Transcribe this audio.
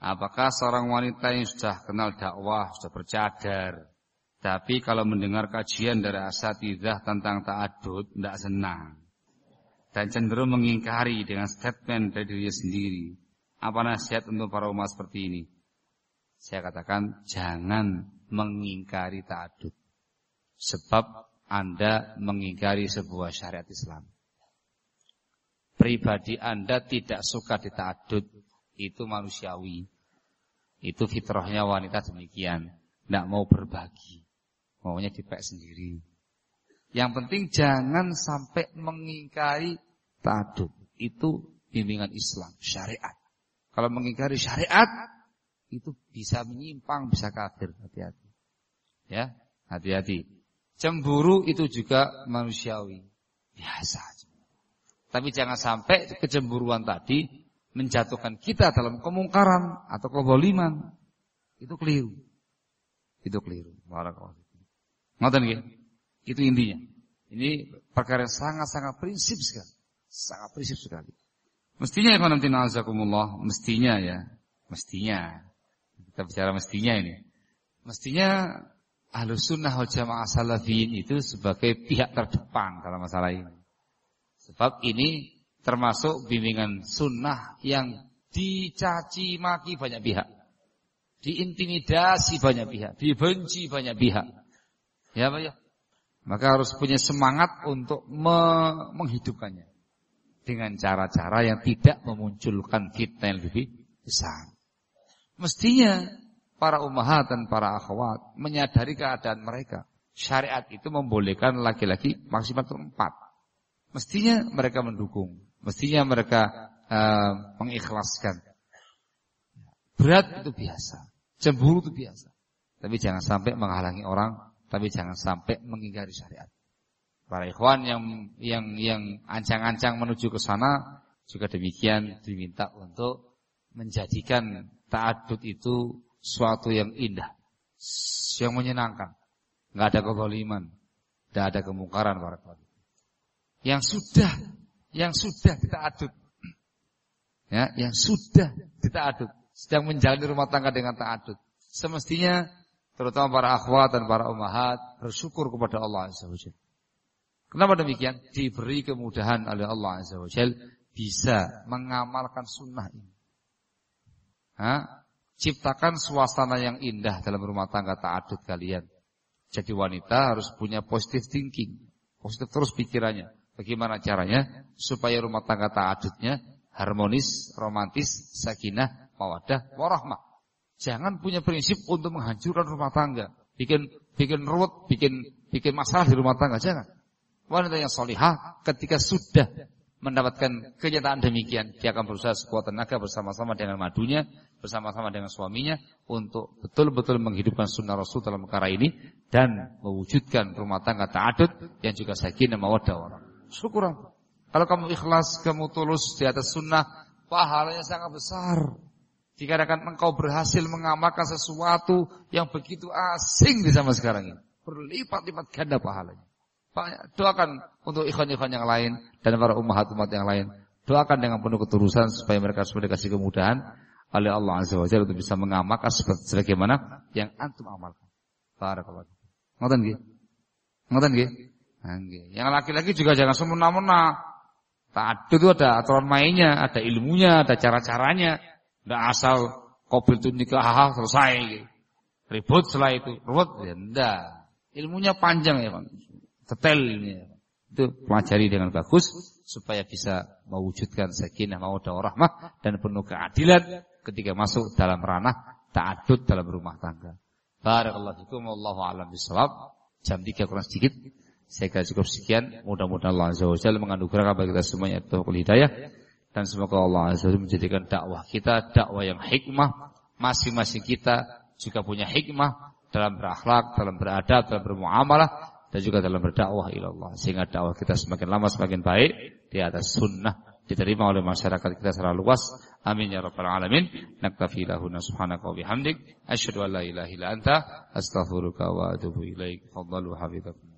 Apakah seorang wanita yang sudah kenal dakwah, sudah bercadar, tapi kalau mendengar kajian dari asatidah tentang ta'adud, tidak senang. Dan cenderung mengingkari dengan statement dari dirinya sendiri. Apa nasihat untuk para umat seperti ini? Saya katakan, jangan mengingkari ta'adud. Sebab Anda mengingkari sebuah syariat Islam. Pribadi Anda tidak suka di ta'adud, itu manusiawi. Itu fitrahnya wanita demikian. Tidak mau berbagi. Maunya dipek sendiri. Yang penting jangan sampai mengingkari ta'adud. Itu bimbingan Islam, syariat. Kalau mengingkari syariat, itu bisa menyimpang, bisa kafir. Hati-hati. Ya, hati-hati. Cemburu itu juga manusiawi. Biasa. Tapi jangan sampai kecemburuan tadi menjatuhkan kita dalam kemungkaran atau kezaliman. Itu keliru. Itu keliru. Barakallahu Ngoten nggih? Itu intinya. Ini perkara yang sangat-sangat prinsip sekali. Sangat prinsip sekali. Mestinya ya nanti nazakumullah, mestinya ya. Mestinya. Kita bicara mestinya ini. Mestinya ahlu sunnah wal jamaah salafiyin itu sebagai pihak terdepan dalam masalah ini. Sebab ini termasuk bimbingan sunnah yang dicaci maki banyak pihak. Diintimidasi banyak pihak. Dibenci banyak pihak. Ya Pak ya. Maka harus punya semangat untuk me menghidupkannya. Dengan cara-cara yang tidak memunculkan fitnah yang lebih besar. Mestinya para ummahat dan para akhwat menyadari keadaan mereka. Syariat itu membolehkan laki-laki maksimal empat. Mestinya mereka mendukung. Mestinya mereka uh, mengikhlaskan. Berat itu biasa. Cemburu itu biasa. Tapi jangan sampai menghalangi orang. Tapi jangan sampai mengingkari syariat. Para ikhwan yang yang yang ancang-ancang menuju ke sana juga demikian diminta untuk menjadikan ta'adud itu suatu yang indah, yang menyenangkan. Nggak ada kezaliman, tidak ada kemungkaran para Yang sudah yang sudah kita adut. Ya, yang sudah kita adut. Sedang menjalani rumah tangga dengan ta'adud. Semestinya terutama para akhwat dan para ummahat bersyukur kepada Allah Azza wa Kenapa demikian? Diberi kemudahan oleh Allah Azza wa bisa mengamalkan sunnah ini. Ha? Ciptakan suasana yang indah dalam rumah tangga ta'adud kalian. Jadi wanita harus punya positive thinking. Positif terus pikirannya. Bagaimana caranya supaya rumah tangga ta'adudnya harmonis, romantis, sakinah, mawadah, warahmah. Jangan punya prinsip untuk menghancurkan rumah tangga, bikin bikin ruwet, bikin bikin masalah di rumah tangga, jangan. Wanita yang solihah ketika sudah mendapatkan kenyataan demikian, dia akan berusaha sekuat tenaga bersama-sama dengan madunya, bersama-sama dengan suaminya untuk betul-betul menghidupkan sunnah Rasul dalam perkara ini dan mewujudkan rumah tangga ta'adud yang juga sakinah mawadah warahmah. Syukur. Kalau kamu ikhlas, kamu tulus di atas sunnah, pahalanya sangat besar. Dikarenakan engkau berhasil mengamalkan sesuatu yang begitu asing di zaman sekarang ini. Berlipat-lipat ganda pahalanya. Doakan untuk ikhwan-ikhwan yang lain dan para umat-umat yang lain. Doakan dengan penuh ketulusan supaya mereka semua dikasih kemudahan oleh Allah Azza wa Jalla untuk bisa mengamalkan sebagaimana yang antum amalkan. Barakallahu. Ngoten nggih? Ngoten nggih? Yang laki-laki juga jangan semena-mena. Tak ada itu ada aturan mainnya, ada ilmunya, ada cara-caranya. Tidak asal kobil itu nikah selesai. Ribut setelah itu, ribut ya enggak. Ilmunya panjang ya Pak. Detail ini. Itu pelajari dengan bagus supaya bisa mewujudkan sakinah mawaddah rahmah dan penuh keadilan ketika masuk dalam ranah ta'adud dalam rumah tangga. Barakallahu fikum wallahu a'lam. Jam 3 kurang sedikit. Saya kira cukup sekian. Mudah-mudahan Allah Azza wa Jalla kepada kita semuanya taufiq hidayah dan semoga Allah Azza wa Jalla menjadikan dakwah kita dakwah yang hikmah. Masing-masing kita juga punya hikmah dalam berakhlak, dalam beradab, dalam bermuamalah dan juga dalam berdakwah ilallah sehingga dakwah kita semakin lama semakin baik di atas sunnah diterima oleh masyarakat kita secara luas. Amin ya rabbal alamin. Naktafi lahuna subhanaka wa bihamdik asyhadu an la ilaha illa anta astaghfiruka wa atubu ilaik. Fadhalu hafizakum.